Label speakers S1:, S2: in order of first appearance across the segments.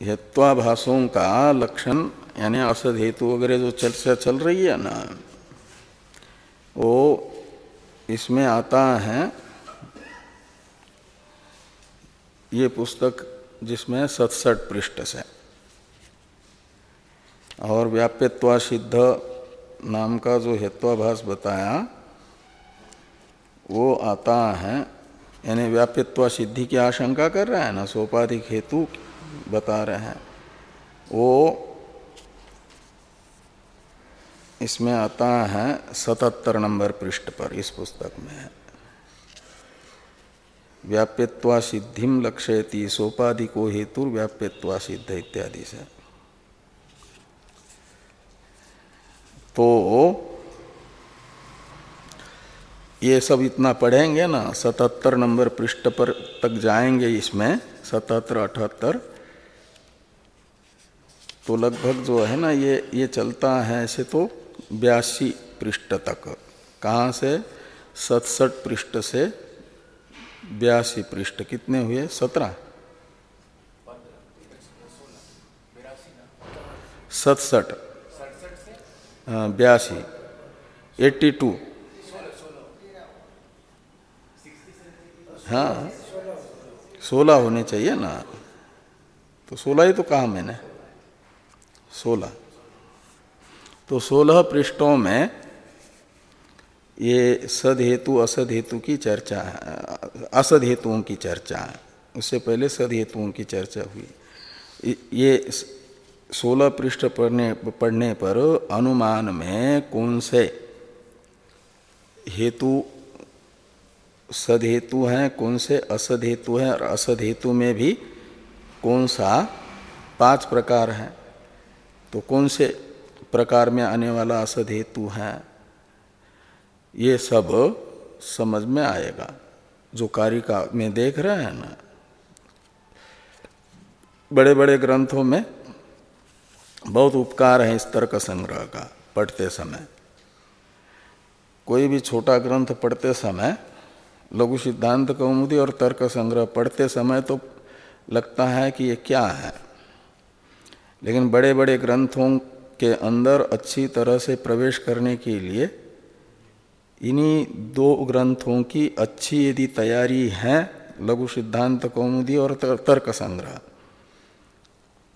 S1: हेत्वाभाषों का लक्षण यानी असद हेतु वगैरह जो चर्चा चल रही है ना, वो इसमें आता है। ये पुस्तक जिसमें सतसठ पृष्ठ से। और व्याप्यत्वा सिद्ध नाम का जो हेत्वाभास बताया, वो आता है। यानी व्याप्यत्वा सिद्धि की आशंका कर रहा है ना, सोपाधिक हेतु बता रहे हैं। वो इसमें आता है सतहत्तर नंबर पृष्ठ पर, इस पुस्तक में है। व्याप्यत्वा सिद्धिम लक्ष्यति, सोपाधिको हेतु व्याप्यत्वा सिद्ध इत्यादि से। तो ये सब इतना पढ़ेंगे ना, सतहत्तर नंबर पृष्ठ पर तक जाएँगे इसमें, सतहत्तर, अठहत्तर। तो लगभग जो है ना ये ये चलता है ऐसे तो बयासी पृष्ठ तक। कहाँ से? सतसठ पृष्ठ से बयासी पृष्ठ। कितने हुए? सत्रह। सतसठ। बयासी। Eighty two. हाँ सोलह होने चाहिए ना। तो सोलह ही तो कहा मैंने सोलह। तो सोलह पृष्ठों में ये सद हेतु असद हेतु की चर्चा है असद हेतुओं की चर्चा है। उससे पहले सद हेतुओं की चर्चा हुई। ये सोलह पृष्ठ पढ़ने पढ़ने पर अनुमान में कौन से हेतु सद हेतु हैं, कौन से असद हेतु हैं और असद हेतु में भी कौन सा पाँच प्रकार हैं? तो कौन से प्रकार में आने वाला असद हेतु है? ये सब समझ में आएगा। जो कारिका में देख रहे हैं ना बड़े बड़े ग्रंथों में बहुत उपकार है इस तर्क संग्रह का पढ़ते समय। कोई भी छोटा ग्रंथ पढ़ते समय, लघु सिद्धांत कौमुदी और तर्क संग्रह पढ़ते समय तो लगता है कि ये क्या है? लेकिन बड़े बड़े ग्रंथों के अंदर अच्छी तरह से प्रवेश करने के लिए इन्हीं दो ग्रंथों की अच्छी यदि तैयारी है, लघु सिद्धांत कौमुदी और तर्क संग्रह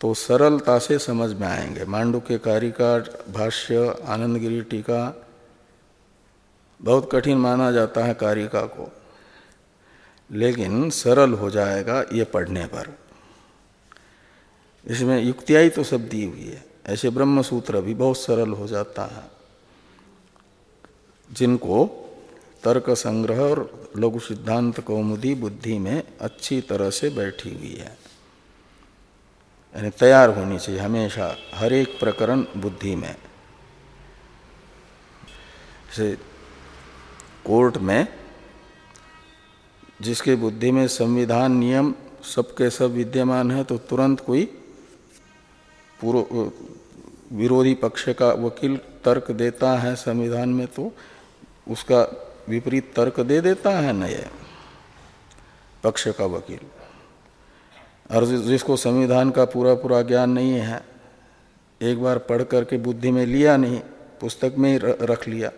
S1: तो सरलता से समझ में आएँगे। मांडू के कारिका, भाष्य, आनंदगिरी टीका, बहुत कठिन माना जाता है कारिका को, लेकिन सरल हो जाएगा ये पढ़ने पर। इसमें युक्तियाई तो सब दी हुई है। ऐसे ब्रह्म सूत्र भी बहुत सरल हो जाता है। जिनको तर्क संग्रह और लघु सिद्धांत कौमुदी बुद्धि में अच्छी तरह से बैठी हुई है। यानी तैयार होनी चाहिए हमेशा, हर एक प्रकरण बुद्धि में। से कोर्ट में जिसके बुद्धि में संविधान नियम सबके सब विद्यमान है तो तुरंत कोई पूर्व विरोधी पक्ष का वकील तर्क देता है संविधान में तो उसका विपरीत तर्क दे देता है नए पक्ष का वकील। और जिसको संविधान का पूरा पूरा ज्ञान नहीं है, एक बार पढ़ करके बुद्धि में लिया नहीं, पुस्तक में ही रख लिया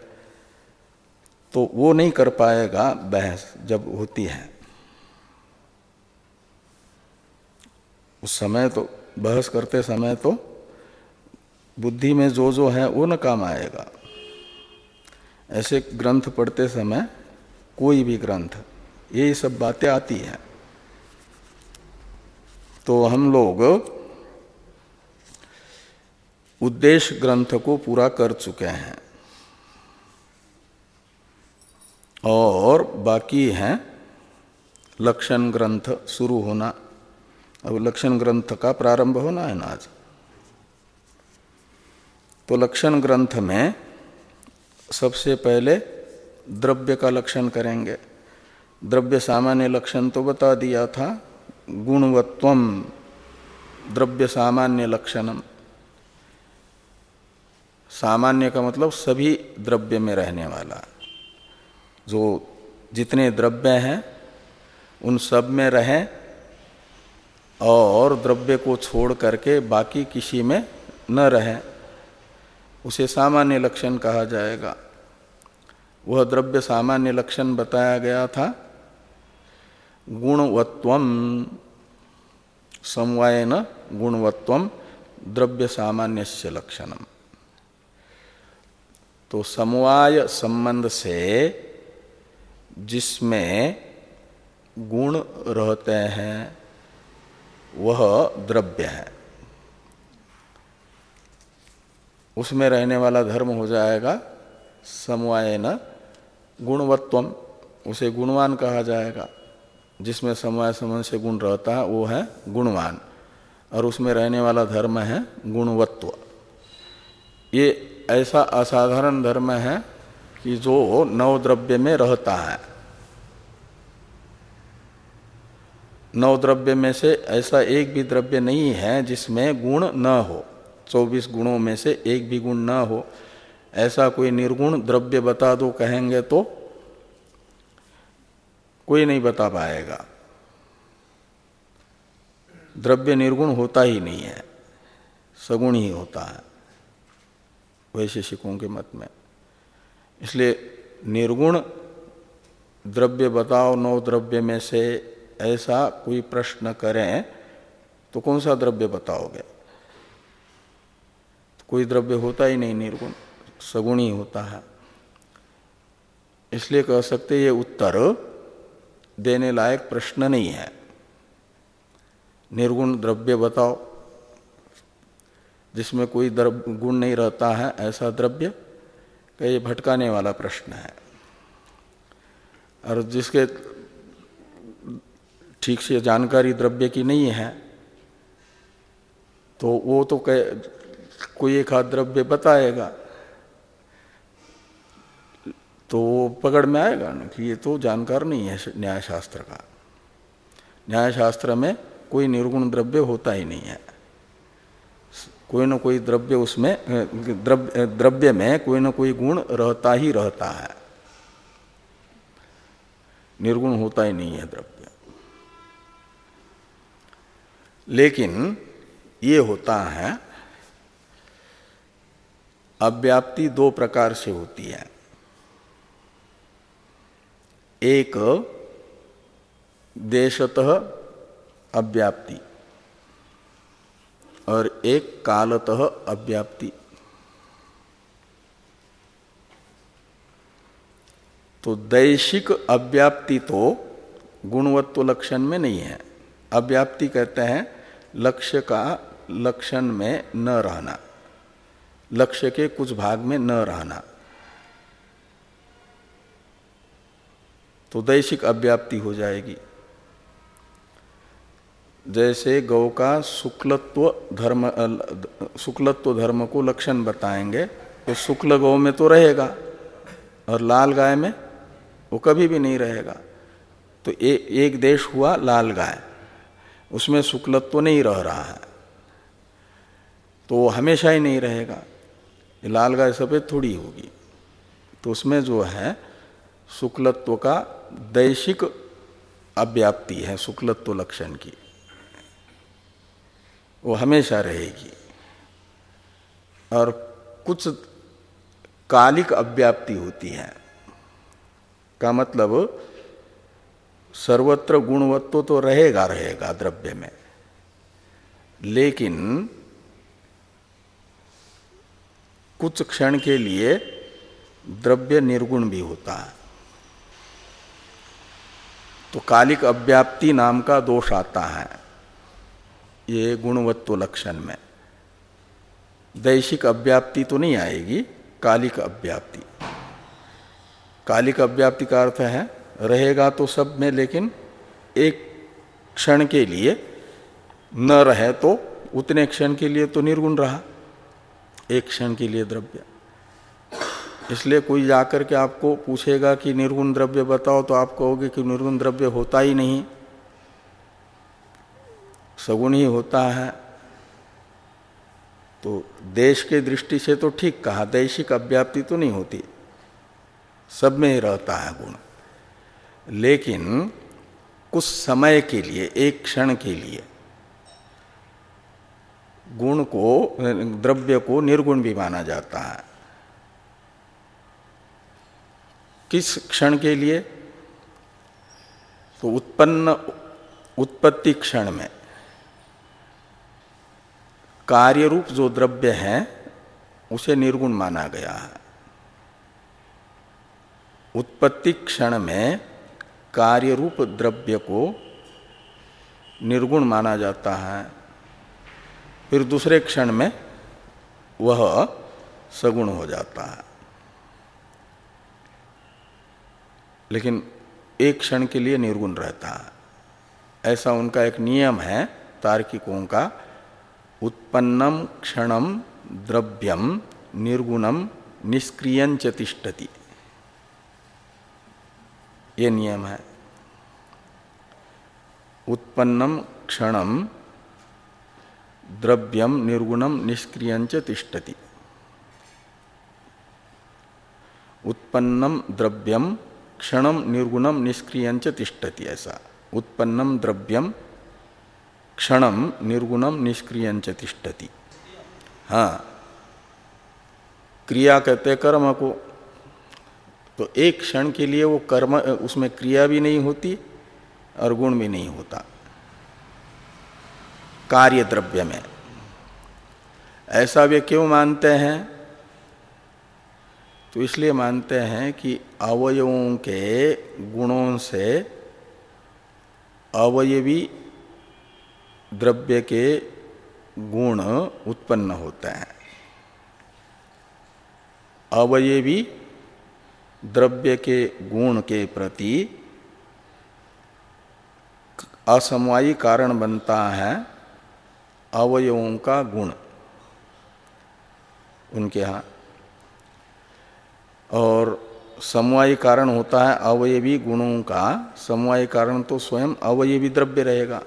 S1: तो वो नहीं कर पाएगा बहस जब होती है। उस समय तो बहस करते समय तो बुद्धि में जो जो है वो न काम आएगा। ऐसे ग्रंथ पढ़ते समय कोई भी ग्रंथ, ये सब बातें आती हैं। तो हम लोग उद्देश्य ग्रंथ को पूरा कर चुके हैं। और बाकी हैं लक्षण ग्रंथ शुरू होना। अब लक्षण ग्रंथ का प्रारंभ होना है ना आज। तो लक्षण ग्रंथ में सबसे पहले द्रव्य का लक्षण करेंगे। द्रव्य सामान्य लक्षण तो बता दिया था गुणवत्व द्रव्य सामान्य लक्षणम। सामान्य का मतलब सभी द्रव्य में रहने वाला। जो जितने द्रव्य हैं, उन सब में रहे और द्रव्य को छोड़ करके बाकी किसी में न रहे। उसे सामान्य लक्षण कहा जाएगा। वह द्रव्य सामान्य लक्षण बताया गया था। गुणवत्व समवायन गुणवत्व द्रव्य सामान्य लक्षणम। तो समवाय संबंध से जिसमें गुण रहते हैं वह द्रव्य है। उसमें रहने वाला धर्म हो जाएगा समवाय न गुणवत्वम, उसे गुणवान कहा जाएगा। जिसमें समवाय संबंध से गुण रहता है, वो है गुणवान। और उसमें रहने वाला धर्म है गुणवत्व। ये ऐसा असाधारण धर्म है कि जो नव द्रव्य में रहता है। नव द्रव्य में से ऐसा एक भी द्रव्य नहीं है जिसमें गुण न हो। चौबीस गुणों में से एक भी गुण न हो। ऐसा कोई निर्गुण द्रव्य बता दो, कहेंगे तो कोई नहीं बता पाएगा। द्रव्य निर्गुण होता ही नहीं है, सगुण ही होता है, वैशेषिकों के मत में। इसलिए निर्गुण द्रव्य बताओ नौ द्रव्य में से ऐसा कोई प्रश्न करें तो कौन सा द्रव्य बताओगे? कोई द्रव्य होता ही नहीं, निर्गुण, सगुण ही होता है। इसलिए कह सकते ये उत्तर देने लायक प्रश्न नहीं है। निर्गुण द्रव्य बताओ, जिसमें कोई द्रव्य, गुण नहीं रहता है, ऐसा द्रव्य का ये भटकाने वाला प्रश्न है। और जिसके ठीक से जानकारी द्रव्य की नहीं है तो वो तो कोई एक हाथ द्रव्य बताएगा तो वो पकड़ में आएगा ना कि ये तो जानकार नहीं है न्याय शास्त्र का। न्याय शास्त्र में कोई निर्गुण द्रव्य होता ही नहीं है। कोई ना कोई द्रव्य उसमें, द्रव्य द्रव्य में कोई ना कोई गुण रहता ही रहता है। निर्गुण होता ही नहीं है द्रव्य। लेकिन ये होता है, अव्याप्ति दो प्रकार से होती है। एक, देशतः अव्याप्ति, और एक, कालतः अव्याप्ति। तो दैशिक अव्याप्ति तो गुणवत्व लक्षण में नहीं है। अव्याप्ति कहते हैं लक्ष्य का लक्षण में न रहना। लक्ष्य के कुछ भाग में न रहना। तो दैशिक अव्याप्ति हो जाएगी। जैसे गौ का शुक्लत्व धर्म शुक्लत्व धर्म को लक्षण बताएँगे तो शुक्ल गौ में तो रहेगा और लाल गाय में वो कभी भी नहीं रहेगा। तो ए, एक देश हुआ लाल गाय। उसमें शुक्लत्व नहीं रह रहा है। तो वो हमेशा ही नहीं रहेगा। लाल गाय सफ़ेद थोड़ी होगी। तो उसमें जो है, शुक्लत्व का दैशिक अव्याप्ति है, शुक्लत्व लक्षण की। वो हमेशा रहेगी। और कुछ कालिक अव्याप्ति होती है। का मतलब सर्वत्र गुणवत्व तो रहेगा रहेगा द्रव्य में। लेकिन कुछ क्षण के लिए द्रव्य निर्गुण भी होता है। तो कालिक अव्याप्ति नाम का दोष आता है ये गुणवत्व लक्षण में। दैशिक अव्याप्ति तो नहीं आएगी, कालिक अव्याप्ति। कालिक अव्याप्ति का अर्थ है रहेगा तो सब में, लेकिन एक क्षण के लिए न रहे तो उतने क्षण के लिए तो निर्गुण रहा। एक क्षण के लिए द्रव्य। इसलिए कोई जाकर के आपको पूछेगा कि निर्गुण द्रव्य बताओ तो आप कहोगे कि निर्गुण द्रव्य होता ही नहीं। सगुण ही होता है। तो देश के दृष्टि से तो ठीक कहा, दैशिक अव्याप्ति तो नहीं होती। सब में ही रहता है गुण। लेकिन कुछ समय के लिए, एक क्षण के लिए, गुण को, द्रव्य को निर्गुण भी माना जाता है। किस क्षण के लिए? तो उत्पन्न, उत्पत्ति क्षण में। कार्य रूप जो द्रव्य है, उसे निर्गुण माना गया है। उत्पत्ति क्षण में कार्य रूप द्रव्य को निर्गुण माना जाता है। फिर दूसरे क्षण में वह सगुण हो जाता है। लेकिन एक क्षण के लिए निर्गुण रहता है। ऐसा उनका एक नियम है, तार्किकों का, उत्पन्नम क्षणम द्रव्यम निर्गुणम निष्क्रियंच तिष्ठति। ये नियम है। उत्पन्नम क्षणम, द्रव्यम निर्गुणम निष्क्रियंच तिष्ठति। उत्पन्नम द्रव्यम, क्षणम निर्गुणम निष्क्रियंच तिष्ठति ऐसा। उत्पन्नम द्रव्यम, क्षणम निर्गुणम निष्क्रियंच तिष्ठति। हाँ क्रिया कहते कर्म को। तो एक क्षण के लिए वो कर्म, उसमें क्रिया भी नहीं होती और गुण भी नहीं होता। कार्य द्रव्य में। ऐसा वे क्यों मानते हैं? तो इसलिए मानते हैं कि अवयवों के गुणों से अवयवी द्रव्य के गुण उत्पन्न होते हैं। अवयवी द्रव्य के गुण के प्रति असमवायी कारण बनता है अवयवों का गुण उनके यहाँ। और समवायी कारण होता है अवयवी गुणों का। समवायी कारण तो स्वयं अवयवी द्रव्य रहेगा।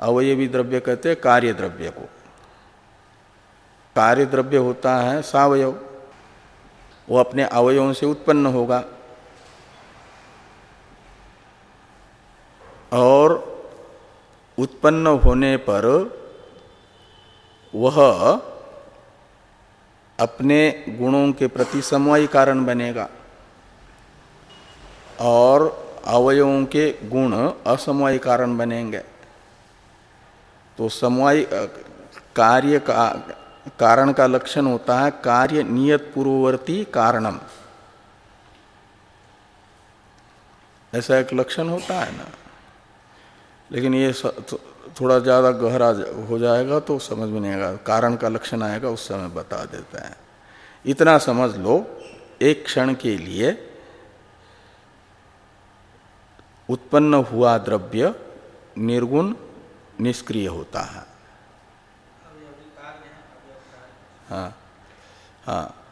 S1: अवयवी द्रव्य कहते कार्य द्रव्य को। कार्य द्रव्य होता है सावयव। वो अपने अवयवों से उत्पन्न होगा। और उत्पन्न होने पर वह अपने गुणों के प्रति समवायी कारण बनेगा। और अवयवों के गुण असमवायी कारण बनेंगे। तो समवायी कार्य का कारण का लक्षण होता है कार्य नियत पूर्ववर्ती कारणम। ऐसा एक लक्षण होता है ना। लेकिन ये थोड़ा ज़्यादा गहरा हो जाएगा तो समझ में नहीं आएगा। कारण का लक्षण आएगा, उस समय बता देते हैं। इतना समझ लो, एक क्षण के लिए उत्पन्न हुआ द्रव्य निर्गुण निष्क्रिय होता है। हाँ हाँ।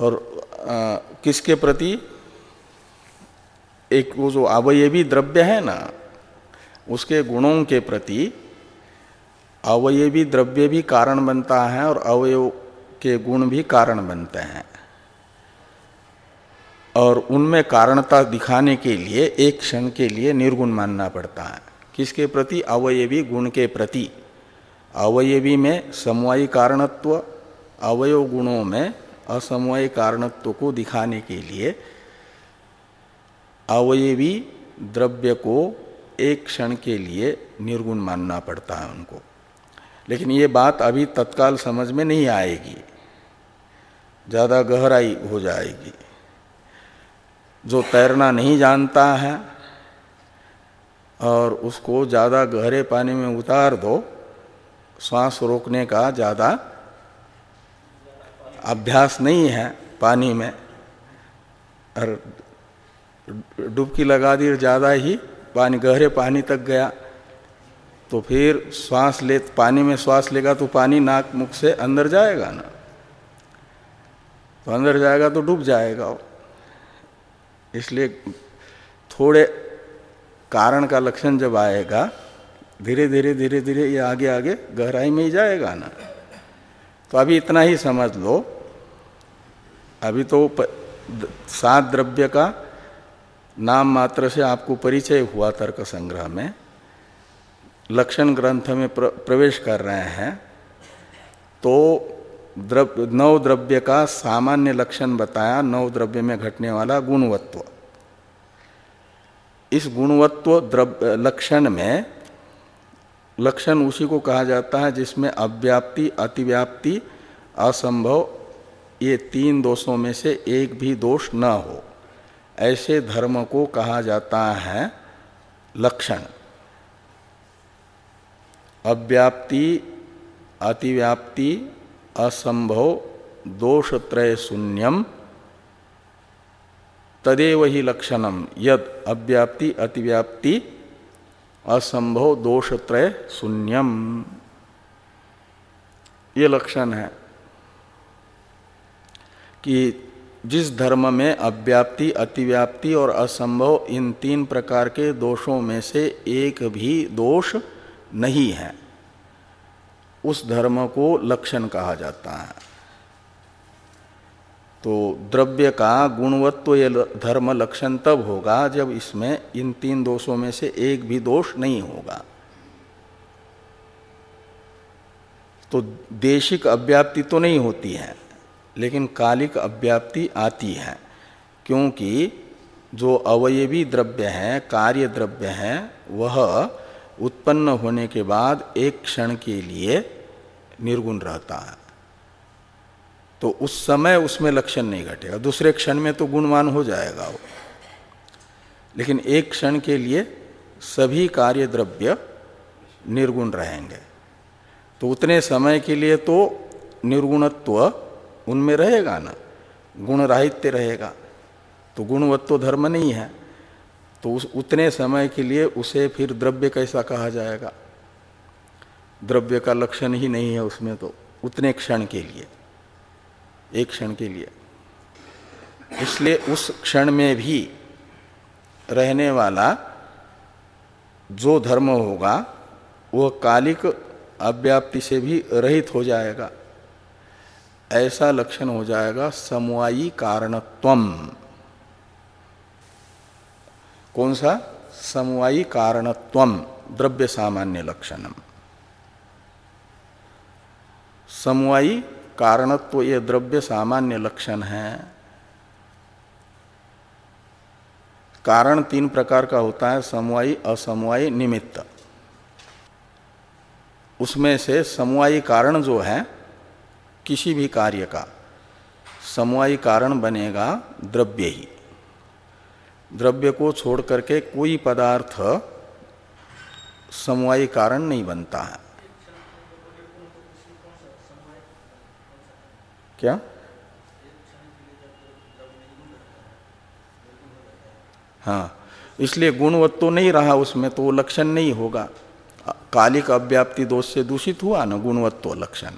S1: और आ, किसके प्रति? एक वो जो अवयवी द्रव्य है ना उसके गुणों के प्रति अवयवी द्रव्य भी कारण बनता है और अवयव के गुण भी कारण बनते हैं। और उनमें कारणता दिखाने के लिए एक क्षण के लिए निर्गुण मानना पड़ता है। किसके प्रति? अवयवी गुण के प्रति। अवयवी में समवायी कारणत्व, अवयव गुणों में असमवायी कारणत्व को दिखाने के लिए अवयवी द्रव्य को एक क्षण के लिए निर्गुण मानना पड़ता है उनको। लेकिन ये बात अभी तत्काल समझ में नहीं आएगी। ज़्यादा गहराई हो जाएगी। जो तैरना नहीं जानता है और उसको ज़्यादा गहरे पानी में उतार दो श्वास रोकने का ज़्यादा अभ्यास नहीं है पानी में। और डुबकी लगा दी ज़्यादा ही पानी, गहरे पानी तक गया तो फिर श्वास ले, पानी में श्वास लेगा तो पानी नाक मुख से अंदर जाएगा ना। तो अंदर जाएगा तो डूब जाएगा। इसलिए थोड़े कारण का लक्षण जब आएगा धीरे धीरे धीरे धीरे ये आगे आगे गहराई में ही जाएगा ना। तो अभी इतना ही समझ लो। अभी तो सात द्रव्य का नाम मात्र से आपको परिचय हुआ तर्क संग्रह में। लक्षण ग्रंथ में प्र, प्रवेश कर रहे हैं। तो द्रव्य नव द्रव्य का सामान्य लक्षण बताया नव द्रव्य में घटने वाला गुणवत्व। इस गुणवत्व द्रव्य लक्षण में लक्षण उसी को कहा जाता है जिसमें अव्याप्ति, अतिव्याप्ति, असंभव, ये तीन दोषों में से एक भी दोष न हो। ऐसे धर्म को कहा जाता है लक्षण। अव्याप्ति, अतिव्याप्ति, असंभव, दोषत्रय शून्यम, तदेव ही लक्षणम। यद अव्याप्ति, अतिव्याप्ति असंभव दोषत्रय शून्यम। ये लक्षण है कि जिस धर्म में अव्याप्ति, अतिव्याप्ति और असंभव इन तीन प्रकार के दोषों में से एक भी दोष नहीं है, उस धर्म को लक्षण कहा जाता है। तो द्रव्य का गुणवत्व ये धर्म लक्षण तब होगा जब इसमें इन तीन दोषों में से एक भी दोष नहीं होगा। तो देशिक अव्याप्ति तो नहीं होती है, लेकिन कालिक अव्याप्ति आती है, क्योंकि जो अवयवी द्रव्य है, कार्य द्रव्य है, वह उत्पन्न होने के बाद एक क्षण के लिए निर्गुण रहता है। तो उस समय उसमें लक्षण नहीं घटेगा। दूसरे क्षण में तो गुणवान हो जाएगा वो। लेकिन एक क्षण के लिए सभी कार्य द्रव्य निर्गुण रहेंगे। तो उतने समय के लिए तो निर्गुणत्व उनमें रहेगा ना। गुण राहित्य रहेगा। तो गुणवत्व धर्म नहीं है। तो उस, उतने समय के लिए उसे फिर द्रव्य कैसा कहा जाएगा? द्रव्य का लक्षण ही नहीं है उसमें तो उतने क्षण के लिए। एक क्षण के लिए। इसलिए उस क्षण में भी रहने वाला जो धर्म होगा, वह कालिक अव्याप्ति से भी रहित हो जाएगा। ऐसा लक्षण हो जाएगा, समवायी कारणत्वम। कौन सा? समवायी कारणत्वम, द्रव्य सामान्य लक्षणम। समवायी कारणत्व तो ये द्रव्य सामान्य लक्षण है। कारण तीन प्रकार का होता है, समवायी, असमवायी, निमित्त। उसमें से समवायी कारण जो है, किसी भी कार्य का, समवायी कारण बनेगा द्रव्य ही। द्रव्य को छोड़ करके कोई पदार्थ समवायी कारण नहीं बनता है। क्या? हाँ इसलिए गुणवत्व तो नहीं रहा उसमें तो वो लक्षण नहीं होगा। कालिक अव्याप्ति दोष से दूषित हुआ ना गुणवत्व लक्षण?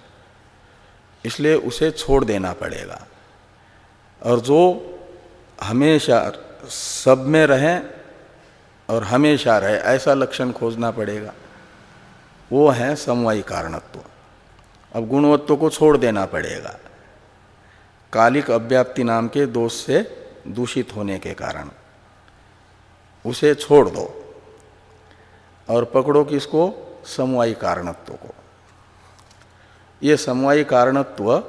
S1: इसलिए उसे छोड़ देना पड़ेगा। और जो हमेशा सब में रहे और हमेशा रहे, ऐसा लक्षण खोजना पड़ेगा। वो है समवायी कारणत्व। अब गुणवत्व को छोड़ देना पड़ेगा। कालिक अव्याप्ति नाम के दोष से दूषित होने के कारण। उसे छोड़ दो और पकड़ो किसको समवायी कारणत्व को। ये समवायी कारणत्व,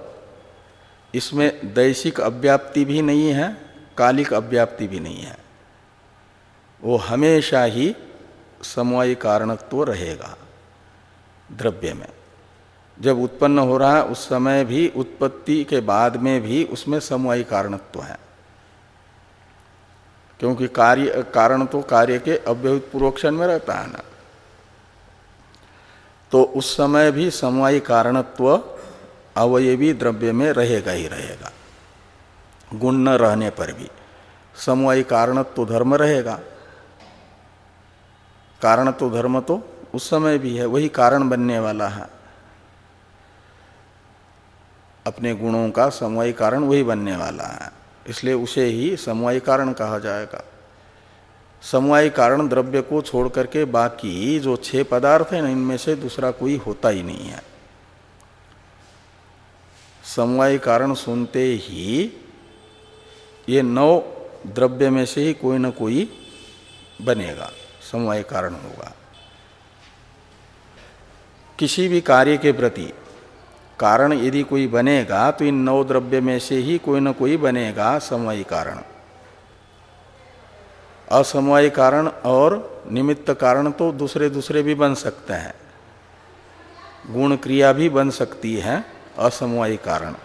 S1: इसमें दैशिक अव्याप्ति भी नहीं है, कालिक अव्याप्ति भी नहीं है। वो हमेशा ही समवायी कारणत्व रहेगा, द्रव्य में। जब उत्पन्न हो रहा है, उस समय भी, उत्पत्ति के बाद में भी उसमें समवायी कारणत्व है। क्योंकि कार्य, कारण तो कार्य के अव्यवहित पूर्वक्षण में रहता है ना। तो उस समय भी समवायी कारणत्व अवयवी द्रव्य में रहेगा ही रहेगा। गुण न रहने पर भी समवायी कारणत्व धर्म रहेगा। कारणत्व धर्म तो उस समय भी है, वही कारण बनने वाला है। अपने गुणों का समवायी कारण वही बनने वाला है। इसलिए उसे ही समवायी कारण कहा जाएगा। समवायी कारण द्रव्य को छोड़ करके बाकी जो छह पदार्थ है, इनमें से दूसरा कोई होता ही नहीं है। समवायी कारण सुनते ही ये नौ द्रव्य में से ही कोई ना कोई बनेगा। समवाय कारण होगा। किसी भी कार्य के प्रति कारण यदि कोई बनेगा तो इन नौ द्रव्य में से ही कोई ना कोई बनेगा समवायी कारण। असमवायी कारण और निमित्त कारण तो दूसरे दूसरे भी बन सकते हैं। गुण क्रिया भी बन सकती है असमवायी कारण।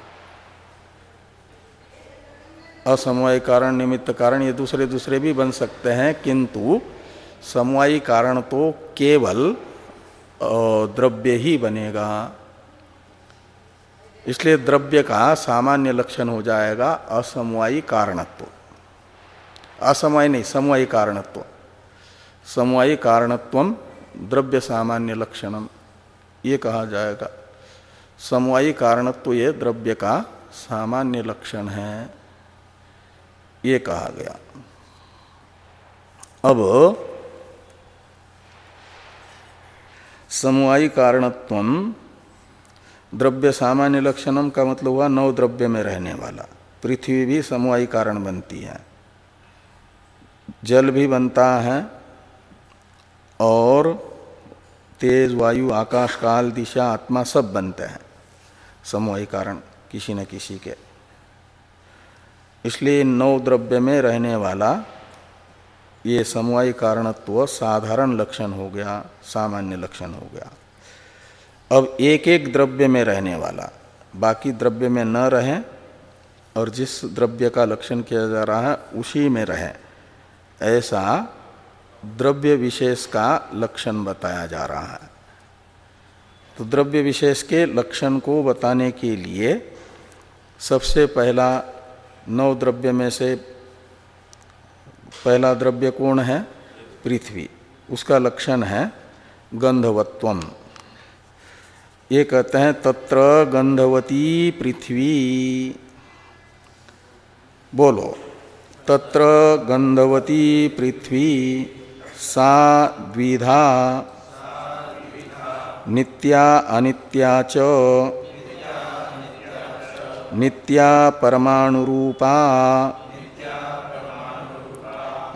S1: असमवाय कारण, निमित्त कारण ये दूसरे दूसरे भी बन सकते हैं, किंतु समवायी कारण तो केवल द्रव्य ही बनेगा। इसलिए द्रव्य का सामान्य लक्षण हो जाएगा असमवायी कारणत्व। असमवाय नहीं, समवायी कारणत्व। समवायी कारणत्व द्रव्य सामान्य लक्षणम ये कहा जाएगा। समवायी कारणत्व ये द्रव्य का सामान्य लक्षण है, ये कहा गया। अब समवायी कारणत्व द्रव्य सामान्य लक्षणम का मतलब हुआ नौ द्रव्य में रहने वाला। पृथ्वी भी समवायी कारण बनती है। जल भी बनता है और तेज, वायु, आकाश, काल, दिशा, आत्मा सब बनते हैं। समवायी कारण किसी न किसी के। इसलिए नौ द्रव्य में रहने वाला ये समवायी कारणत्व साधारण लक्षण हो गया, सामान्य लक्षण हो गया। अब एक एक द्रव्य में रहने वाला, बाकी द्रव्य में न रहे और जिस द्रव्य का लक्षण किया जा रहा है, उसी में रहे। ऐसा द्रव्य विशेष का लक्षण बताया जा रहा है। तो द्रव्य विशेष के लक्षण को बताने के लिए सबसे पहला नौ द्रव्य में से पहला द्रव्य कौन है? पृथ्वी। उसका लक्षण है गंधवत्वम। ये कहते हैं, तत्र गंधवती पृथ्वी। बोलो, तत्र गंधवती पृथ्वी, सा द्विधा, नित्या अनित्या च, नित्या परमाणुरूपा,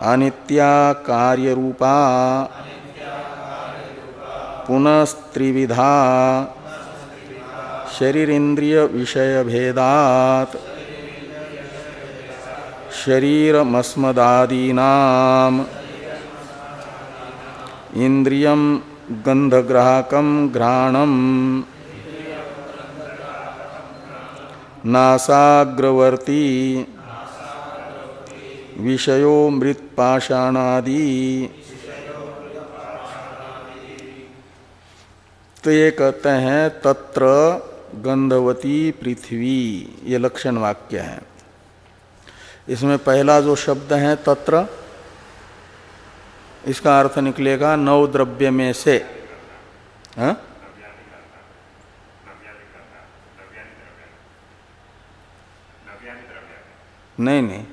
S1: अनित्या कार्यरूपा, पुनस्त्रिविधा। शरीर इंद्रिय विषय भेदात शरीरमस्मदादीनाम। इंद्रियम गंधग्राहकम घ्राणम नासाग्रवर्ती। विषयो मृत्पाषाणादि। तो ये कहते हैं तत्र गंधवती पृथ्वी, ये लक्षण वाक्य है। इसमें पहला जो शब्द है तत्र, इसका अर्थ निकलेगा नव द्रव्य में से। हा? नहीं नहीं।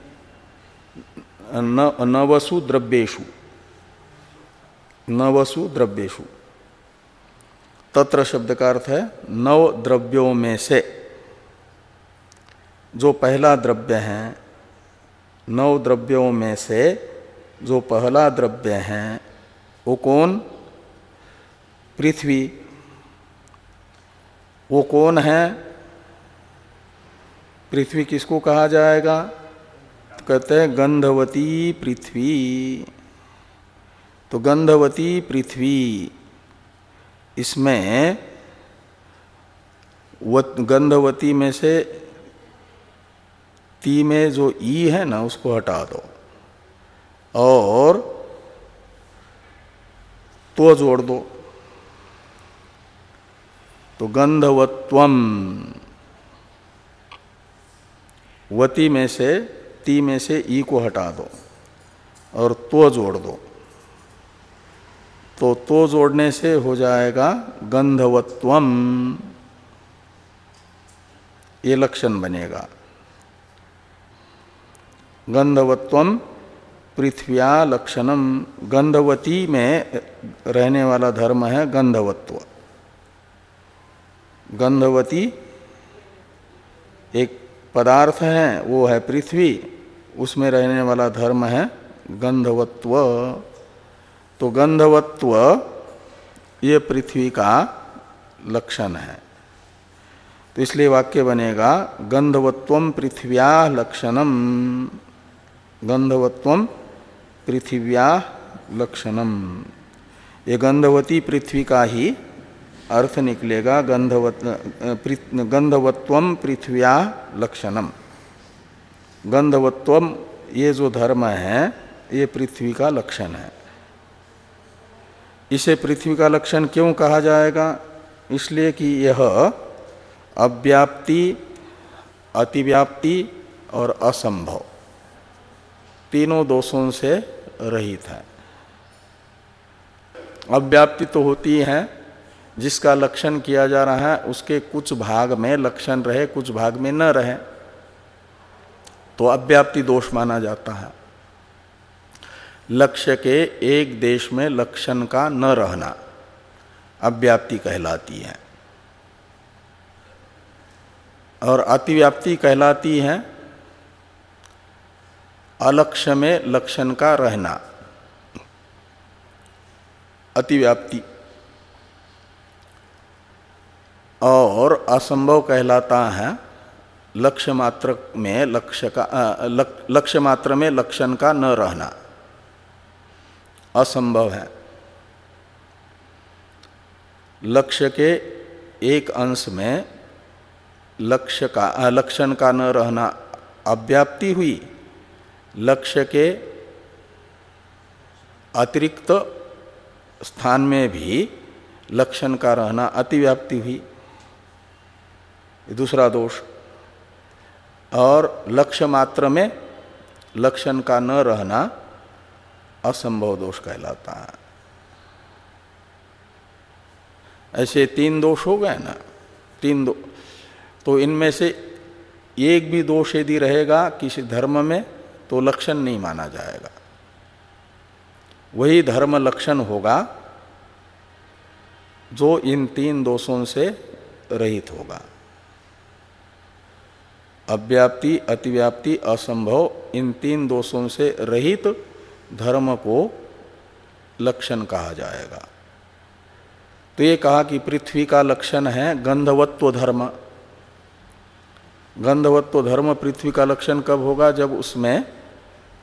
S1: नवसु द्रव्येशु नवसु द्रव्येशु तत्र शब्द का अर्थ है नव द्रव्यों में से। जो पहला द्रव्य है, नव द्रव्यों में से जो पहला द्रव्य है, वो कौन? पृथ्वी। वो कौन है? पृथ्वी किसको कहा जाएगा? कहते हैं गंधवती पृथ्वी। तो गंधवती पृथ्वी इसमें गंधवती में से ती में जो ई है ना, उसको हटा दो। और तो जोड़ दो। तो गंधवत्वम। वती में से, ती में से ई को हटा दो और तो जोड़ दो। तो तो जोड़ने से हो जाएगा गंधवत्वम। ये लक्षण बनेगा। गंधवत्वम पृथ्व्या लक्षणम। गंधवती में रहने वाला धर्म है गंधवत्व। गंधवती एक पदार्थ है, वो है पृथ्वी। उसमें रहने वाला धर्म है गंधवत्व। तो गंधवत्व ये पृथ्वी का लक्षण है। तो इसलिए वाक्य बनेगा, गंधवत्व पृथ्व्या लक्षणम गंधवत्व पृथिव्या लक्षणम ये गंधवती पृथ्वी का ही अर्थ निकलेगा, गंधवत गंधवत्व पृथ्व्या लक्षणम गंधवत्व ये जो धर्म है, ये पृथ्वी का लक्षण है। इसे पृथ्वी का लक्षण क्यों कहा जाएगा? इसलिए कि यह अव्याप्ति, अतिव्याप्ति और असंभव तीनों दोषों से रहित है। अव्याप्ति तो होती है, जिसका लक्षण किया जा रहा है, उसके कुछ भाग में लक्षण रहे, कुछ भाग में न रहे। तो अव्याप्ति दोष माना जाता है। लक्ष्य के एक देश में लक्षण का न रहना। अव्याप्ति कहलाती है। और अतिव्याप्ति कहलाती है अलक्ष्य में लक्षण का रहना। अतिव्याप्ति। और असंभव कहलाता है लक्ष्य मात्र में लक्ष्य का लक्ष्य मात्र में लक्षण का न रहना। असंभव है। लक्ष्य के एक अंश में लक्ष्य का लक्षण का न रहना अव्याप्ति हुई। लक्ष्य के अतिरिक्त स्थान में भी लक्षण का रहना अतिव्याप्ति हुई। दूसरा दोष, और लक्ष्य मात्र में लक्षण का न रहना असंभव दोष कहलाता है। ऐसे तीन दोष हो गए ना, तीन दो तो इनमें से एक भी दोष यदि रहेगा किसी धर्म में तो लक्षण नहीं माना जाएगा। वही धर्म लक्षण होगा जो इन तीन दोषों से रहित होगा। अव्याप्ति, अतिव्याप्ति, असंभव, इन तीन दोषों से रहित धर्म को लक्षण कहा जाएगा। तो ये कहा कि पृथ्वी का लक्षण है गंधवत्व धर्म। गंधवत्व धर्म पृथ्वी का लक्षण कब होगा? जब उसमें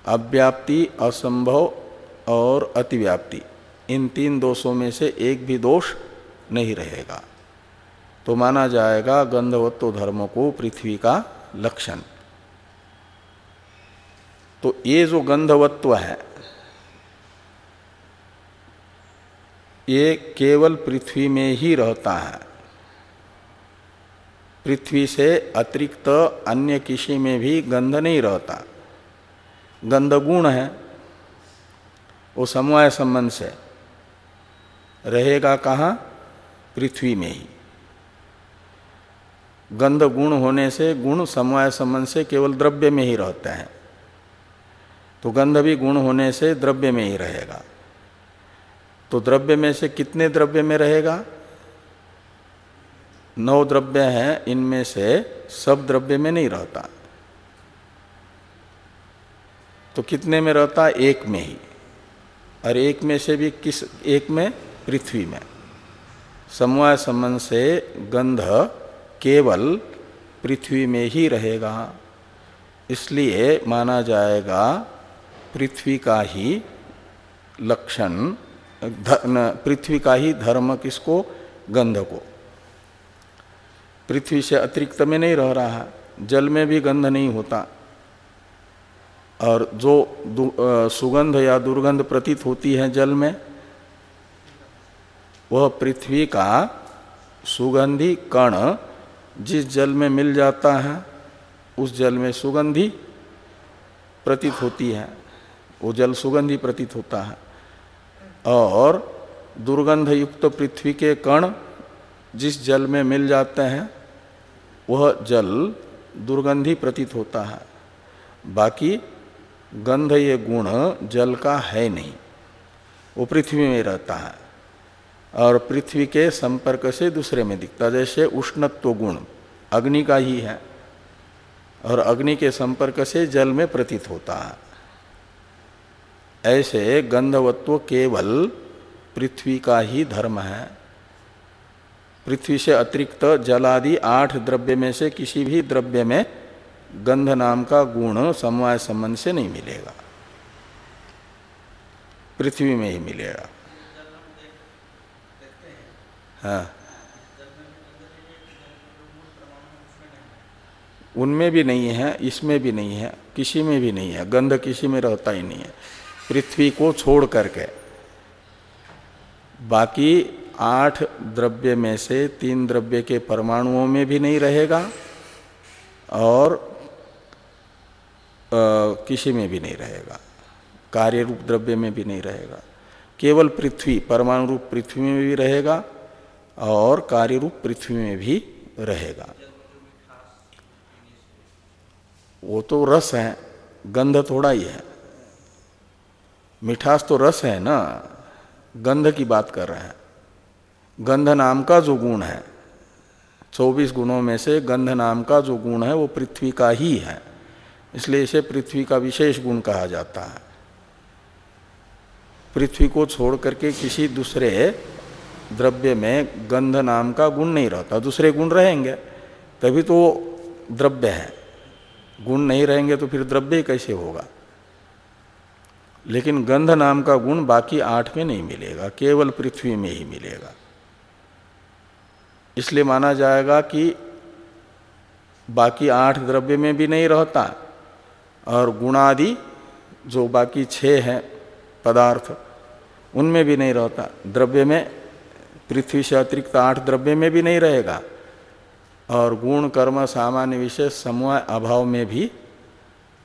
S1: अव्याप्ति, असंभव और अतिव्याप्ति। इन तीन दोषों में से एक भी दोष नहीं रहेगा। तो माना जाएगा गंधवत्व धर्म को पृथ्वी का लक्षण। तो ये जो गंधवत्व है ये केवल पृथ्वी में ही रहता है। पृथ्वी से अतिरिक्त अन्य किसी में भी गंध नहीं रहता। गंध गुण है, वो समवाय संबंध से। रहेगा कहाँ? पृथ्वी में ही। गंध गुण होने से गुण समवाय संबंध से केवल द्रव्य में ही रहते हैं। तो गंध भी गुण होने से द्रव्य में ही रहेगा। तो द्रव्य में से कितने द्रव्य में रहेगा? नौ द्रव्य हैं, इनमें से सब द्रव्य में नहीं रहता। तो कितने में रहता? एक में ही। और एक में से भी किस, एक में? पृथ्वी में। समवाय संबंध से गंध केवल पृथ्वी में ही रहेगा। इसलिए माना जाएगा पृथ्वी का ही लक्षण पृथ्वी का ही धर्म किसको? गंध को पृथ्वी से अतिरिक्त में नहीं रह रहा, जल में भी गंध नहीं होता। और जो सुगंध या दुर्गंध प्रतीत होती है जल में, वह पृथ्वी का सुगंधी कण, जिस जल में मिल जाता है, उस जल में सुगंधी प्रतीत होती है। वो जल सुगंधी प्रतीत होता है। और दुर्गंध युक्त पृथ्वी के कण जिस जल में मिल जाते हैं, वह जल दुर्गंधी प्रतीत होता है। बाकी गंध ये गुण जल का है नहीं। वो पृथ्वी में रहता है और पृथ्वी के संपर्क से दूसरे में दिखता जैसे उष्णत्व गुण अग्नि का ही है और अग्नि के संपर्क से जल में प्रतीत होता है। ऐसे गंधवत्व केवल पृथ्वी का ही धर्म है। पृथ्वी से अतिरिक्त जलादि आठ द्रव्य में से किसी भी द्रव्य में गंध नाम का गुण समवाय संबंध से नहीं मिलेगा। पृथ्वी में ही मिलेगा। हाँ। उनमें भी नहीं है, इसमें भी नहीं है, किसी में भी नहीं है, गंध किसी में रहता ही नहीं है। पृथ्वी को छोड़ करके। बाकी आठ द्रव्य में से तीन द्रव्य के परमाणुओं में भी नहीं रहेगा और आ, किसी में भी नहीं रहेगा। कार्य रूप द्रव्य में भी नहीं रहेगा। केवल पृथ्वी परमाणु रूप पृथ्वी में भी रहेगा और कार्य रूप पृथ्वी में भी रहेगा। वो तो रस है गंध थोड़ा ही है। मिठास तो रस है ना, गंध की बात कर रहे हैं। गंध नाम का जो गुण है 24 गुणों में से गंध नाम का जो गुण है वो पृथ्वी का ही है। इसलिए इसे पृथ्वी का विशेष गुण कहा जाता है। पृथ्वी को छोड़ करके किसी दूसरे द्रव्य में गंध नाम का गुण नहीं रहता, दूसरे गुण रहेंगे, तभी तो द्रव्य है। गुण नहीं रहेंगे तो फिर द्रव्य कैसे होगा? लेकिन गंध नाम का गुण बाकी आठ में नहीं मिलेगा, केवल पृथ्वी में ही मिलेगा। इसलिए माना जाएगा कि बाकी आठ द्रव्य में भी नहीं रहता और गुणादि जो बाकी छह हैं, पदार्थ, उनमें भी नहीं रहता। द्रव्य में, पृथ्वी से अतिरिक्त आठ द्रव्य में भी नहीं रहेगा और गुण, कर्म, सामान्य, विशेष, समूह, अभाव में भी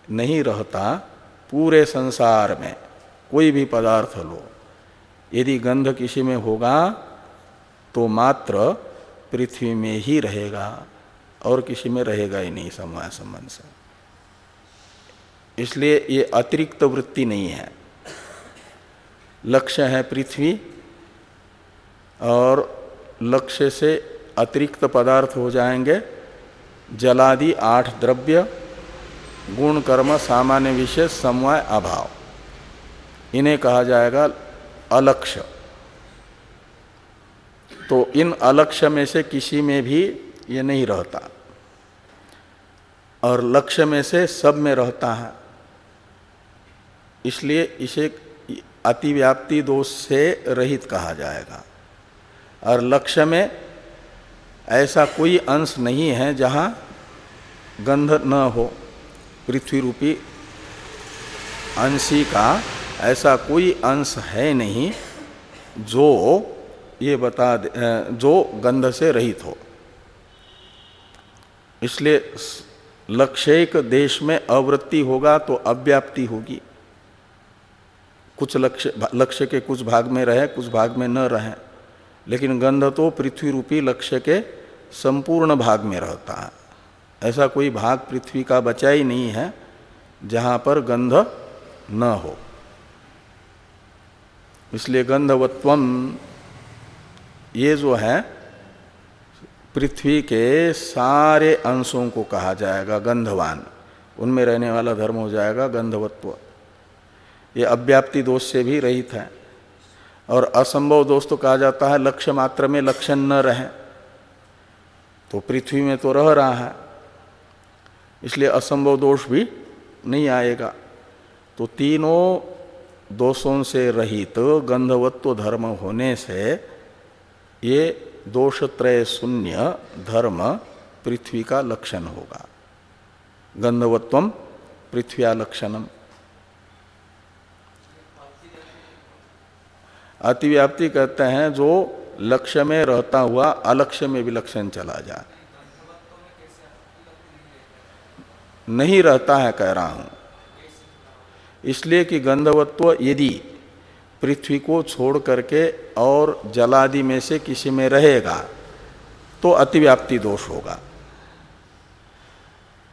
S1: नहीं रहता। पूरे संसार में कोई भी पदार्थ लो। यदि गंध किसी में होगा तो मात्र पृथ्वी में ही रहेगा और किसी में रहेगा ही नहीं समवाय संबंध से। इसलिए ये अतिरिक्त वृत्ति नहीं है। लक्ष्य है पृथ्वी और लक्ष्य से अतिरिक्त पदार्थ हो जाएँगे जलादि आठ द्रव्य गुण कर्म सामान्य विशेष समवाय अभाव। इन्हें कहा जाएगा अलक्ष्य। तो इन अलक्ष्य में से किसी में भी ये नहीं रहता। और लक्ष्य में से सब में रहता है। इसलिए इसे अतिव्याप्ति दोष से रहित कहा जाएगा। और लक्ष्य में ऐसा कोई अंश नहीं है जहाँ गंध न हो। पृथ्वी रूपी अंशी का ऐसा कोई अंश है नहीं जो ये बता दे जो गंध से रहित हो। इसलिए लक्ष्यक देश में अवृत्ति होगा तो अव्याप्ति होगी। कुछ लक्ष्य लक्ष्य के कुछ भाग में रहे, कुछ भाग में न रहे। लेकिन गंध तो पृथ्वी रूपी लक्ष्य के संपूर्ण भाग में रहता है। ऐसा कोई भाग पृथ्वी का बचा ही नहीं है, जहाँ पर गंध न हो। इसलिए गंधवत्वम ये जो है, पृथ्वी के सारे अंशों को कहा जाएगा, गंधवान। उनमें रहने वाला धर्म हो जाएगा गंधवत्व। ये अव्याप्ति दोष से भी रहित है। और असंभव दोष तो कहा जाता है, लक्ष्य मात्र में लक्षण न रहे। तो पृथ्वी में तो रह रहा है। इसलिए असंभव दोष भी नहीं आएगा। तो तीनों दोषों से रहित तो गंधवत्व धर्म होने से ये दोषत्रय शून्य धर्म पृथ्वी का लक्षण होगा। गंधवत्व पृथ्व्या लक्षणम। अतिव्याप्ति कहते हैं जो लक्ष्य में रहता हुआ अलक्ष्य में विलक्षण चला जाए नहीं रहता है, कह रहा हूँ। इसलिए कि गंधवत्व यदि पृथ्वी को छोड़ करके और जलादि में से किसी में रहेगा तो अतिव्याप्ति दोष होगा।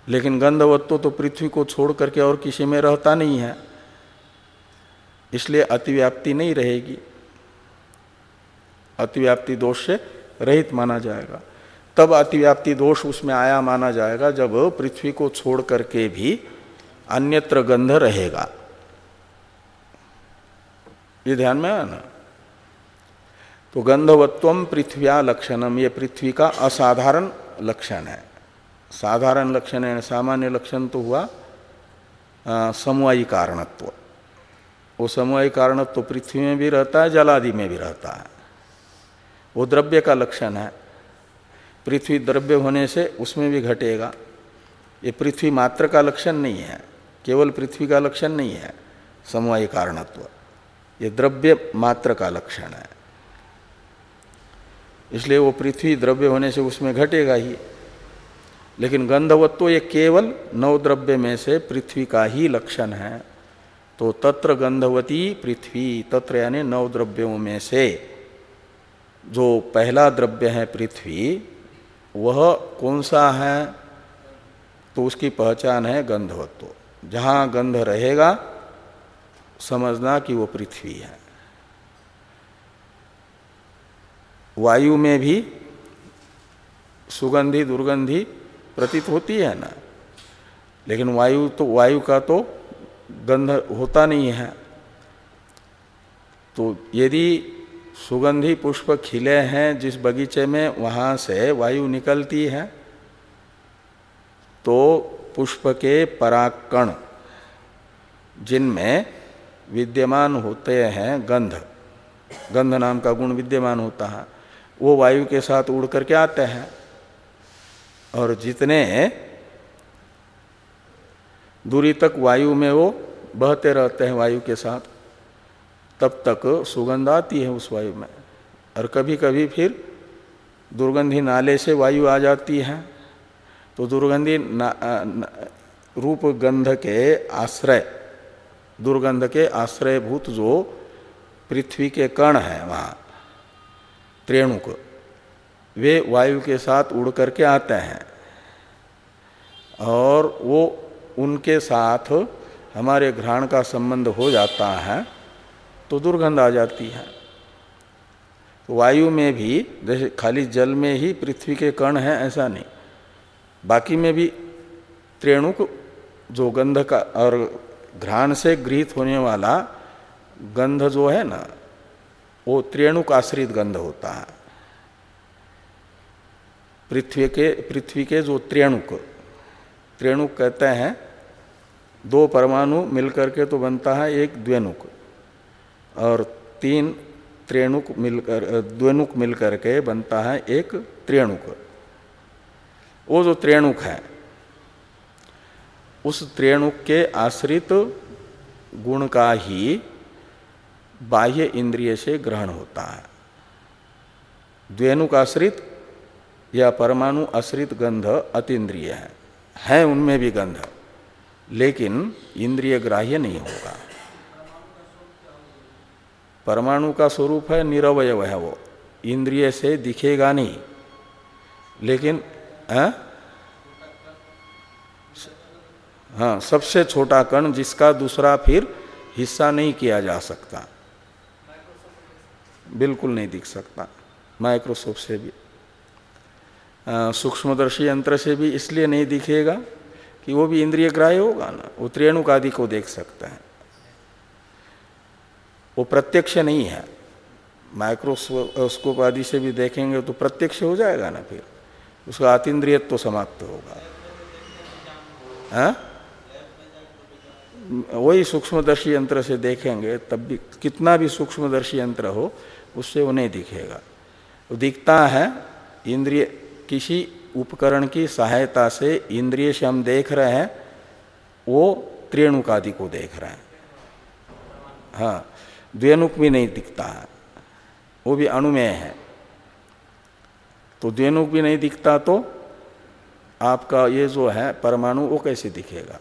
S1: लेकिन गंधवत्व तो पृथ्वी को छोड़ करके और किसी में रहता नहीं है, इसलिए अतिव्याप्ति नहीं रहेगी। अतिव्याप्ति दोष से रहित माना जाएगा। तब अतिव्याप्ति दोष उसमें आया माना जाएगा जब पृथ्वी को छोड़ करके भी अन्यत्र गंध रहेगा। ये ध्यान में आया ना? तो गंधवत्व पृथ्व्या लक्षणम ये पृथ्वी का असाधारण लक्षण है। साधारण लक्षण है, सामान्य लक्षण तो हुआ समवायी कारणत्व। वो समवायी कारणत्व पृथ्वी में भी रहता है, जलादि में भी रहता है। वो द्रव्य का लक्षण है। पृथ्वी द्रव्य होने से उसमें भी घटेगा। ये पृथ्वी मात्र का लक्षण नहीं है, केवल पृथ्वी का लक्षण नहीं है, समवायी कारणत्व। ये द्रव्य मात्र का लक्षण है। इसलिए वो पृथ्वी द्रव्य होने से उसमें घटेगा ही। लेकिन गंधवत्व ये केवल नव द्रव्य में से पृथ्वी का ही लक्षण है। तो तत्र गंधवती पृथ्वी, तत्र यानी नव द्रव्यों में से जो पहला द्रव्य है पृथ्वी वह कौन सा है? तो उसकी पहचान है गंधवत्व। जहाँ गंध रहेगा, समझना कि वो पृथ्वी है। वायु में भी सुगंधी, दुर्गंधी प्रतीत होती है ना? लेकिन वायु तो वायु का तो गंध होता नहीं है। तो यदि सुगंधी पुष्प खिले हैं, जिस बगीचे में वहाँ से वायु निकलती है तो पुष्प के पराकण जिनमें विद्यमान होते हैं गंध गंध नाम का गुण विद्यमान होता है, वो वायु के साथ उड़ करके आते हैं। और जितने दूरी तक वायु में वो बहते रहते हैं वायु के साथ तब तक सुगंध आती है उस वायु में। और कभी कभी फिर दुर्गंधी नाले से वायु आ जाती है। तो दुर्गंधी रूप गंध के आश्रय, दुर्गंध के आश्रयभूत जो पृथ्वी के कण है वहाँ, त्रेणुक, वे वायु के साथ उड़ करके आते हैं। और वो उनके साथ हमारे घ्राण का संबंध हो जाता है। तो दुर्गंध आ जाती है। तो वायु में भी, जैसे खाली जल में ही पृथ्वी के कण हैं, ऐसा नहीं। बाकी में भी त्रेणुक जो गंध का और घ्राण से गृहित होने वाला गंध जो है ना, वो त्रेणुक आश्रित गंध होता है। पृथ्वी के पृथ्वी के जो त्रेणुक त्रेणुक कहते हैं, दो परमाणु मिलकर के तो बनता है, एक द्वेनुक और तीन त्रेणुक मिलकर द्वेणुक मिलकर के बनता है एक त्रेणुक। वो जो त्रेणुक है, उस त्रेणुक के आश्रित गुण का ही बाह्य इंद्रिय से ग्रहण होता है। द्वेनुक आश्रित या परमाणु आश्रित गंध अतीन्द्रिय है है उनमें भी गंध, लेकिन इंद्रिय ग्राह्य नहीं होगा। परमाणु का स्वरूप है निरवय है वो इंद्रिय से दिखेगा नहीं। लेकिन, है? हाँ सबसे छोटा कण जिसका दूसरा फिर हिस्सा नहीं किया जा सकता। बिल्कुल नहीं दिख सकता। माइक्रोस्कोप से भी। सूक्ष्मदर्शी यंत्र से भी इसलिए नहीं दिखेगा कि वो भी इंद्रिय ग्राह्य होगा ना। वो त्रेणुक आदि को देख सकता है। वो प्रत्यक्ष नहीं है। माइक्रोस्कोप आदि से भी देखेंगे तो प्रत्यक्ष हो जाएगा ना फिर। उसका अतिद्रियत्व तो समाप्त होगा। हाँ? वही सूक्ष्मदर्शी यंत्र से देखेंगे, तब भी कितना भी सूक्ष्मदर्शी यंत्र हो, उससे वो नहीं दिखेगा। वो दिखता है, इंद्रिय, किसी उपकरण की सहायता से इंद्रिय से हम देख रहे हैं, वो त्रेणुक आदि को देख रहे हैं। हाँ। द्वेनुक भी नहीं दिखता। है वो भी अणुमेय है। तो द्वेनुक भी नहीं दिखता तो आपका ये जो है परमाणु वो कैसे दिखेगा?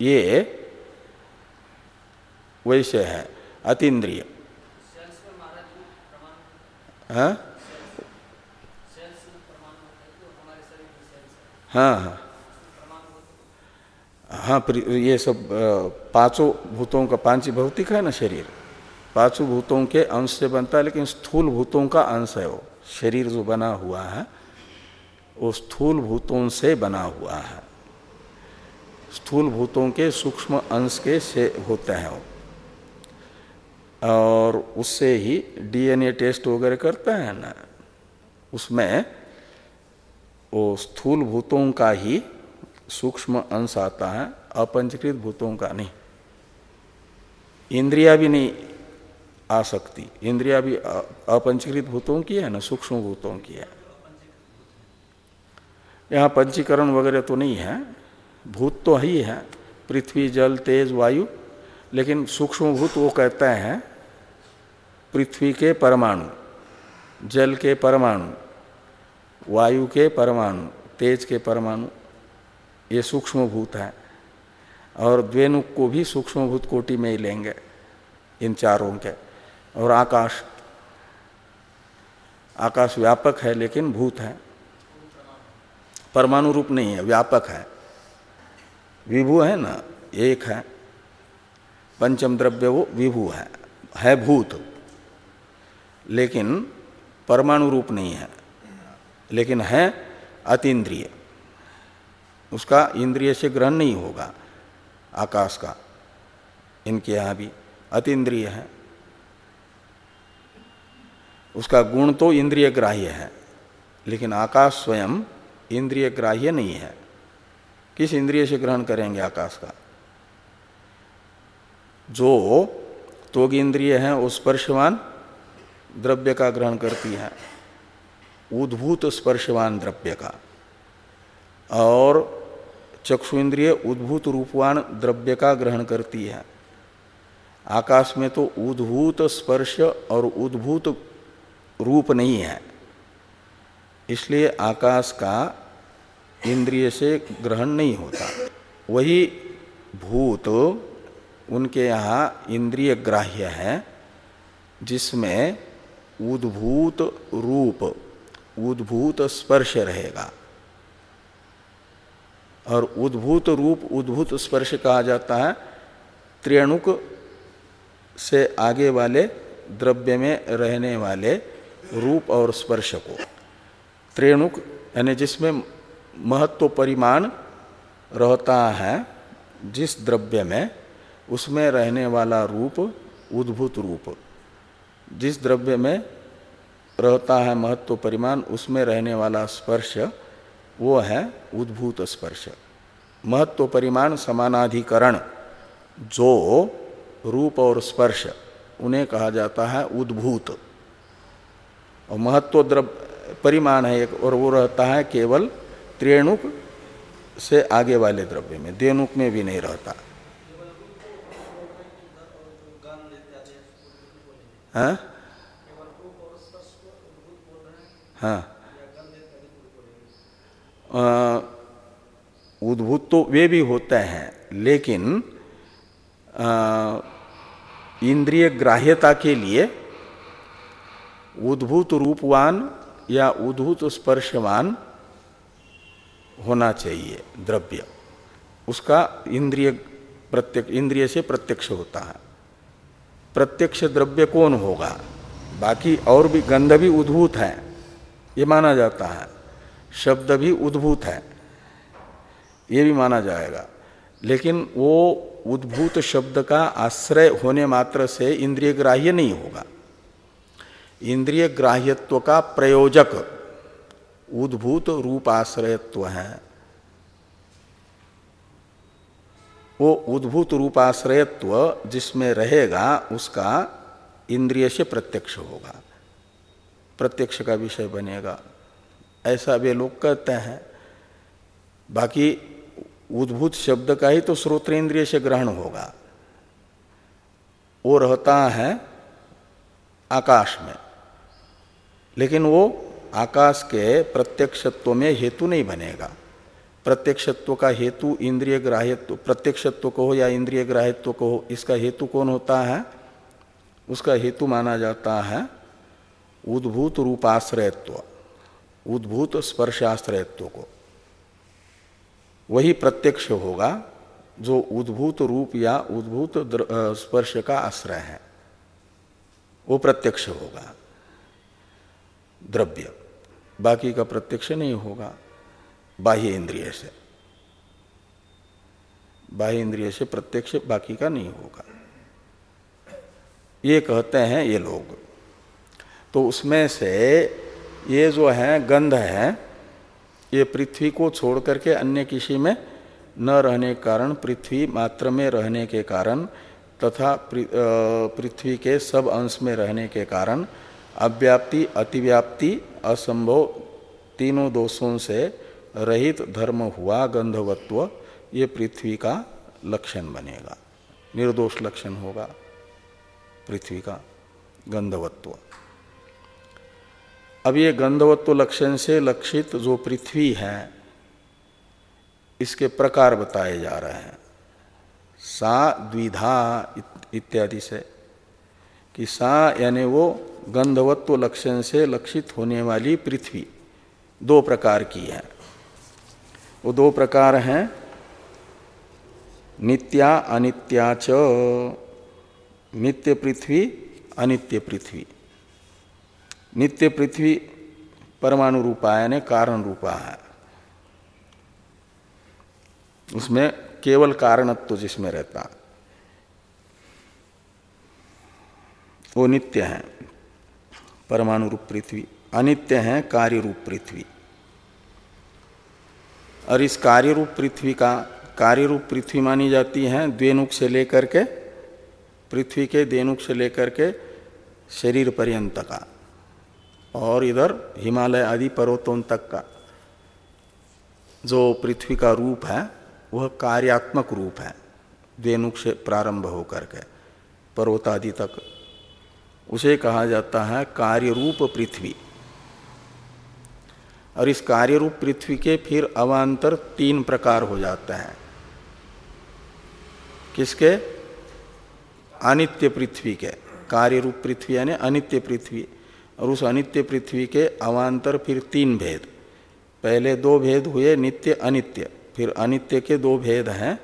S1: ये वैसे है, अतीन्द्रिय। हाँ? हाँ हाँ। हाँ ये सब पाँचों भूतों का, पाँच भौतिक है ना शरीर? पाँचों भूतों के अंश से बनता है, लेकिन स्थूल भूतों का अंश है वो। शरीर जो बना हुआ है, वो स्थूल भूतों से बना हुआ है। स्थूल भूतों के सूक्ष्म अंश के से होते हैं वो। और उससे ही डीएनए टेस्ट वगैरह करता है ना। उसमें वो स्थूल भूतों का ही सूक्ष्म अंश आता है अपंचकृत भूतों का नहीं। इंद्रिया भी नहीं आ सकती। इंद्रिया भी अपंचकृत भूतों की है ना, सूक्ष्म भूतों की है। यहाँ पंचीकरण वगैरह तो नहीं है, भूत तो ही है, पृथ्वी, जल, तेज, वायु, लेकिन सूक्ष्म भूत वो कहते हैं, पृथ्वी के परमाणु, जल के परमाणु, वायु के परमाणु, तेज के परमाणु ये सूक्ष्म भूत है। और द्वेनुक को भी सूक्ष्म भूत कोटि में ही लेंगे, इन चारों के। और आकाश आकाश व्यापक है लेकिन भूत है। परमाणु रूप नहीं है, व्यापक है। विभू है ना, एक है। पंचम द्रव्य वो विभू है है भूत। लेकिन परमाणु रूप नहीं है, लेकिन है अतीन्द्रिय। उसका इंद्रिय से ग्रहण नहीं होगा, आकाश का। इनके यहाँ भी अतीन्द्रिय है। उसका गुण तो इंद्रिय ग्राह्य है, लेकिन आकाश स्वयं इंद्रिय ग्राह्य नहीं है। किस इंद्रिय से ग्रहण करेंगे आकाश का? जो तोग इंद्रिय है, वो स्पर्शवान द्रव्य का ग्रहण करती है। उद्भूत स्पर्शवान द्रव्य का। और चक्षु इंद्रिय उद्भूत रूपवान द्रव्य का ग्रहण करती है। आकाश में तो उद्भूत स्पर्श और उद्भूत रूप नहीं है। इसलिए आकाश का इंद्रिय से ग्रहण नहीं होता। वही भूत उनके यहाँ इंद्रिय ग्राह्य है, जिसमें उद्भूत रूप, उद्भूत स्पर्श रहेगा। और उद्भूत रूप, उद्भूत स्पर्श कहा जाता है त्रियाणुक से आगे वाले द्रव्य में रहने वाले रूप और स्पर्श को। त्रेणुक यानी जिसमें महत्व परिमाण रहता है, जिस द्रव्य में, उसमें रहने वाला रूप, उद्भूत रूप। जिस द्रव्य में रहता है महत्व परिमाण, उसमें रहने वाला स्पर्श वो है उद्भूत स्पर्श। महत्व परिमाण समानाधिकरण, जो रूप और स्पर्श, उन्हें कहा जाता है उद्भूत। और महत्व द्रव्य परिमाण है एक, और वो रहता है केवल त्रेणुक से आगे वाले द्रव्य में देनुक में भी नहीं रहता। हाँ? हाँ। उद्भूत तो वे भी होते हैं, लेकिन इंद्रिय ग्राह्यता के लिए उद्भूत रूपवान या उद्भूत स्पर्शवान होना चाहिए द्रव्य। उसका इंद्रिय प्रत्यक्ष, इंद्रिय से प्रत्यक्ष होता है। प्रत्यक्ष द्रव्य कौन होगा? बाकी और भी गंध भी उद्भूत है, ये माना जाता है। शब्द भी उद्भूत है। ये भी माना जाएगा। लेकिन वो उद्भूत शब्द का आश्रय होने मात्र से इंद्रिय ग्राह्य नहीं होगा। इंद्रिय ग्राह्यत्व का प्रयोजक उद्भूत रूपाश्रयत्व है। वो उद्भूत रूपाश्रयत्व जिसमें रहेगा, उसका इंद्रिय से प्रत्यक्ष होगा। प्रत्यक्ष का विषय बनेगा। ऐसा वे लोग कहते हैं। बाकी उद्भूत शब्द का ही तो श्रोत्र इंद्रिय से ग्रहण होगा। वो रहता है आकाश में। लेकिन वो आकाश के प्रत्यक्षत्व में हेतु नहीं बनेगा। प्रत्यक्षत्व का हेतु इंद्रिय ग्राह्यत्व, प्रत्यक्षत्व को हो या इंद्रिय ग्राह्यत्व को हो इसका हेतु कौन होता है? उसका हेतु माना जाता है उद्भूत रूपाश्रयत्व। उद्भूत स्पर्शाश्रयत्व को। वही प्रत्यक्ष होगा जो उद्भूत रूप या उद्भूत स्पर्श का आश्रय है। वो प्रत्यक्ष होगा। द्रव्य। बाकी का प्रत्यक्ष नहीं होगा। बाह्य इंद्रिय से। बाह्य इंद्रिय से प्रत्यक्ष बाकी का नहीं होगा। ये कहते हैं ये लोग। तो उसमें से ये जो है, गंध है, ये पृथ्वी को छोड़ करके अन्य किसी में न रहने के कारण, पृथ्वी मात्र में रहने के कारण तथा पृथ्वी के सब अंश में रहने के कारण अव्याप्ति, अतिव्याप्ति, असंभव तीनों दोषों से रहित धर्म हुआ गंधवत्व, ये पृथ्वी का लक्षण बनेगा। निर्दोष लक्षण होगा पृथ्वी का गंधवत्व। अब ये गंधवत्व लक्षण से लक्षित जो पृथ्वी है, इसके प्रकार बताए जा रहे हैं। सा द्विधा इत्यादि से, कि सा यानी वो गंधवत्व लक्षण से लक्षित होने वाली पृथ्वी, दो प्रकार की है। वो दो प्रकार हैं, नित्या अनित्या च, नित्य पृथ्वी, अनित्य पृथ्वी। नित्य पृथ्वी परमाणु रूपा यानी कारण रूपा है। उसमें केवल कारणत्व तो जिसमें रहता। वो नित्य है। परमाणु रूप पृथ्वी, अनित्य है कार्य रूप पृथ्वी। और इस कार्य रूप पृथ्वी का, कार्य रूप पृथ्वी मानी जाती है द्वेनुक से लेकर के, पृथ्वी के देनुक से लेकर के शरीर पर्यंत का। और इधर हिमालय आदि पर्वतों तक का जो पृथ्वी का रूप है, वह कार्यात्मक रूप है। द्वेनुक प्रारंभ होकर के पर्वत आदि तक। उसे कहा जाता है कार्य रूप पृथ्वी। और इस कार्य रूप पृथ्वी के फिर अवान्तर तीन प्रकार हो जाते हैं। किसके? अनित्य पृथ्वी के। कार्य रूप पृथ्वी यानी अनित्य पृथ्वी। और उस अनित्य पृथ्वी के अवान्तर फिर तीन भेद। पहले दो भेद हुए नित्य, अनित्य। फिर अनित्य के दो भेद हैं।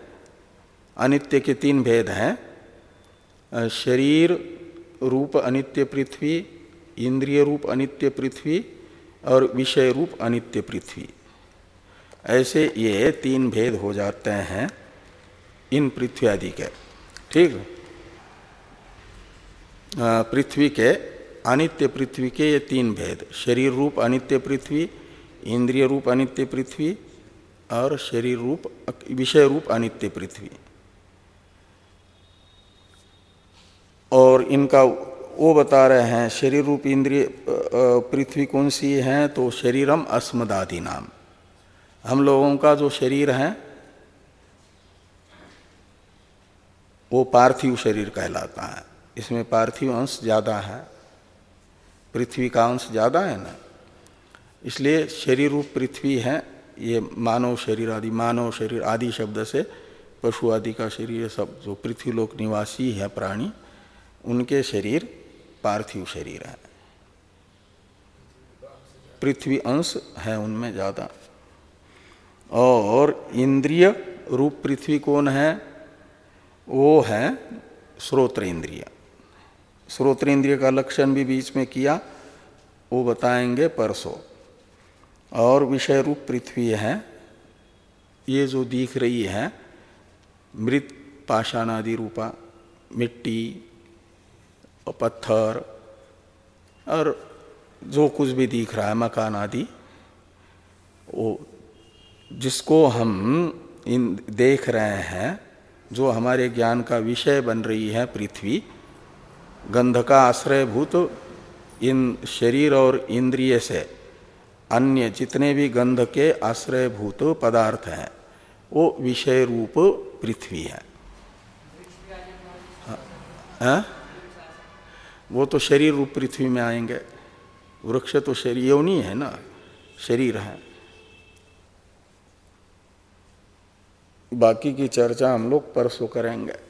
S1: अनित्य के तीन भेद हैं। शरीर रूप अनित्य पृथ्वी, इंद्रिय रूप अनित्य पृथ्वी और विषय रूप अनित्य पृथ्वी। ऐसे ये तीन भेद हो जाते हैं इन पृथ्वी आदि के। ठीक? पृथ्वी के अनित्य पृथ्वी के ये तीन भेद, शरीर रूप अनित्य पृथ्वी, इंद्रिय रूप अनित्य पृथ्वी और शरीर रूप, विषय रूप अनित्य पृथ्वी। और इनका वो बता रहे हैं, शरीर रूप इंद्रिय पृथ्वी कौन सी है? तो शरीरम अस्मदादि नाम। हम लोगों का जो शरीर है, वो पार्थिव शरीर कहलाता है। इसमें पार्थिव अंश ज़्यादा है। पृथ्वी का अंश ज़्यादा है ना? इसलिए शरीर रूप पृथ्वी है, ये मानव शरीर आदि, मानव शरीर आदि शब्द से पशु आदि का शरीर सब जो पृथ्वी लोक निवासी है प्राणी, उनके शरीर पार्थिव शरीर है। पृथ्वी अंश है उनमें ज़्यादा। और इंद्रिय रूप पृथ्वी कौन है? वो है श्रोत्र इंद्रिय। श्रोत्र इंद्रिय का लक्षण भी बीच में किया, वो बताएँगे परसों। और विषय रूप पृथ्वी है, ये जो दिख रही है, मृत पाषाण आदि रूपा, मिट्टी और पत्थर, और जो कुछ भी दिख रहा है, मकान आदि, वो जिसको हम इन देख रहे हैं, जो हमारे ज्ञान का विषय बन रही है पृथ्वी गंध का आश्रयभूत इन शरीर और इंद्रिय से अन्य जितने भी गंध के आश्रयभूत पदार्थ हैं, वो विषय रूप पृथ्वी है। हा? वो तो शरीर रूप पृथ्वी में आएँगे। वृक्ष तो शरीर योनी है ना, शरीर है। बाकी की चर्चा हम लोग परसों करेंगे।